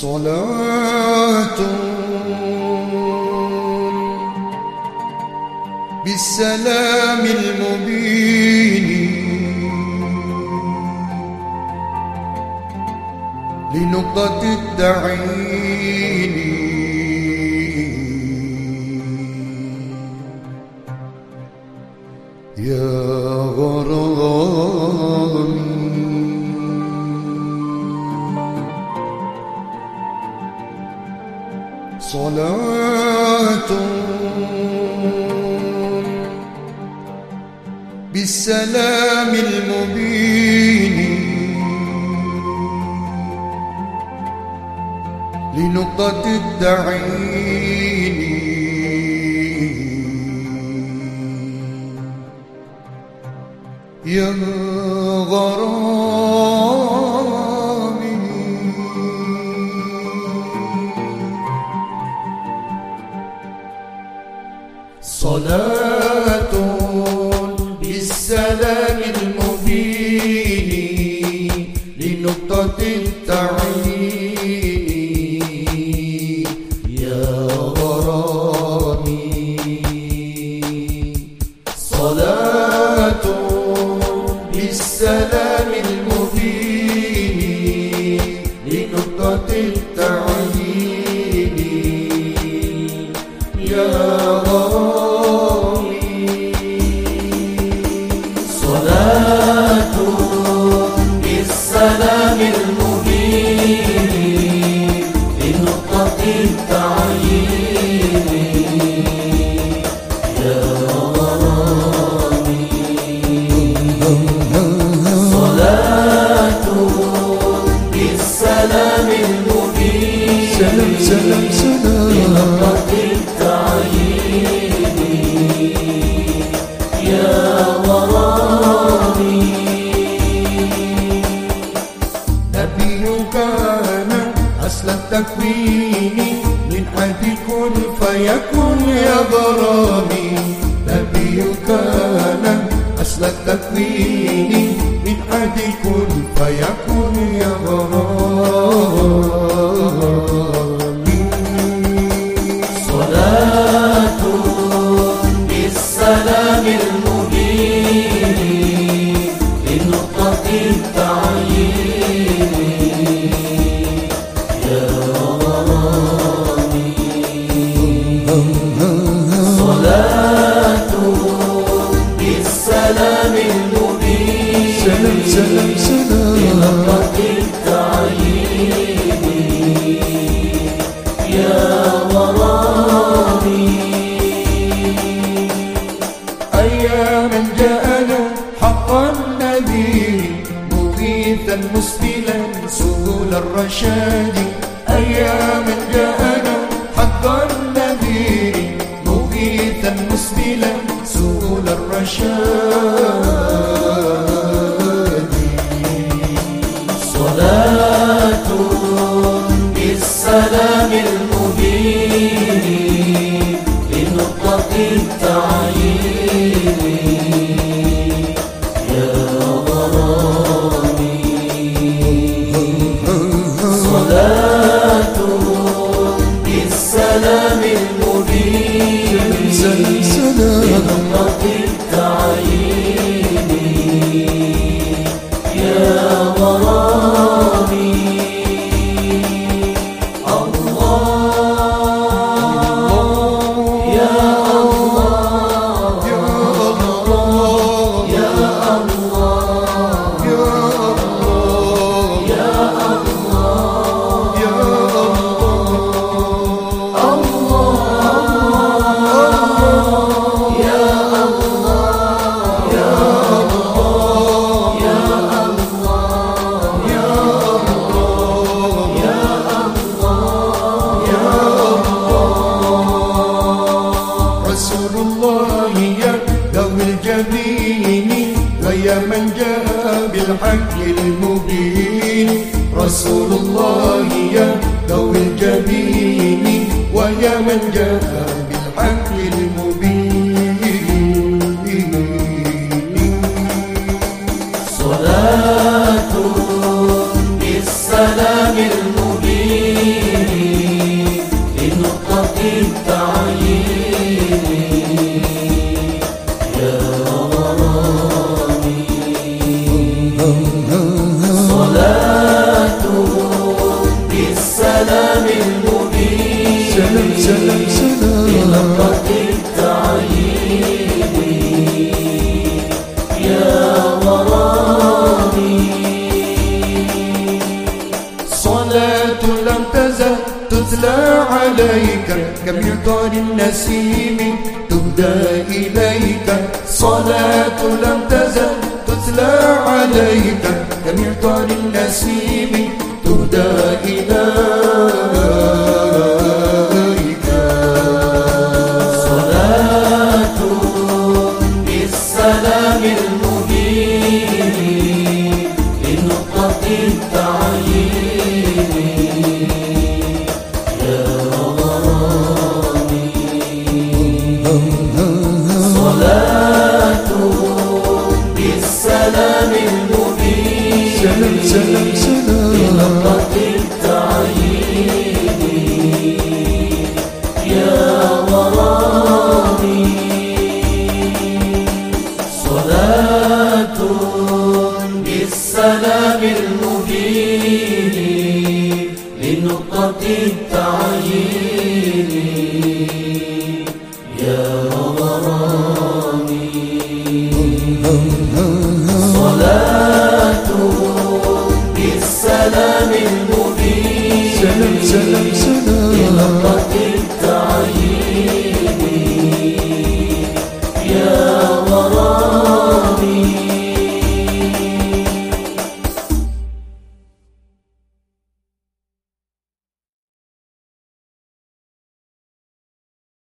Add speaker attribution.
Speaker 1: صلاة بالسلام المبين. لنقطة التعيين يا غرامي صلاة بالسلام المبين لنقطة التعيين يا غرامي صلاة بالسلام المبين لنقطة التعيين يا غرامي. صلاة بالسلام المبين لنقطة التعيين يا غرامي. بالسلام المبين.
Speaker 2: سلام سلام سلام.
Speaker 1: لنقطة التعيين. يا غرامي نبيك أنا أصل التكوين من حد كن فيكن يا غرامي. نبيك أنا أصل التكوين حد كن يا غرامي صلاة بالسلام المبين لنقطة التعيين يا غرامي صلاة بالسلام المبين
Speaker 2: سلام سلام سلام
Speaker 1: يا جاءنا مسبلا سبل الرشاد أياما جاءنا حقا نذير مغيثا مسبلا سبل الرشاد لنقطة التعيين. então. عليك كمقدار النسيم تهدى إليك. صلاة لم تزل تتلى عليك كمقدار النسيم تهدى
Speaker 3: تقضي يا رمضاني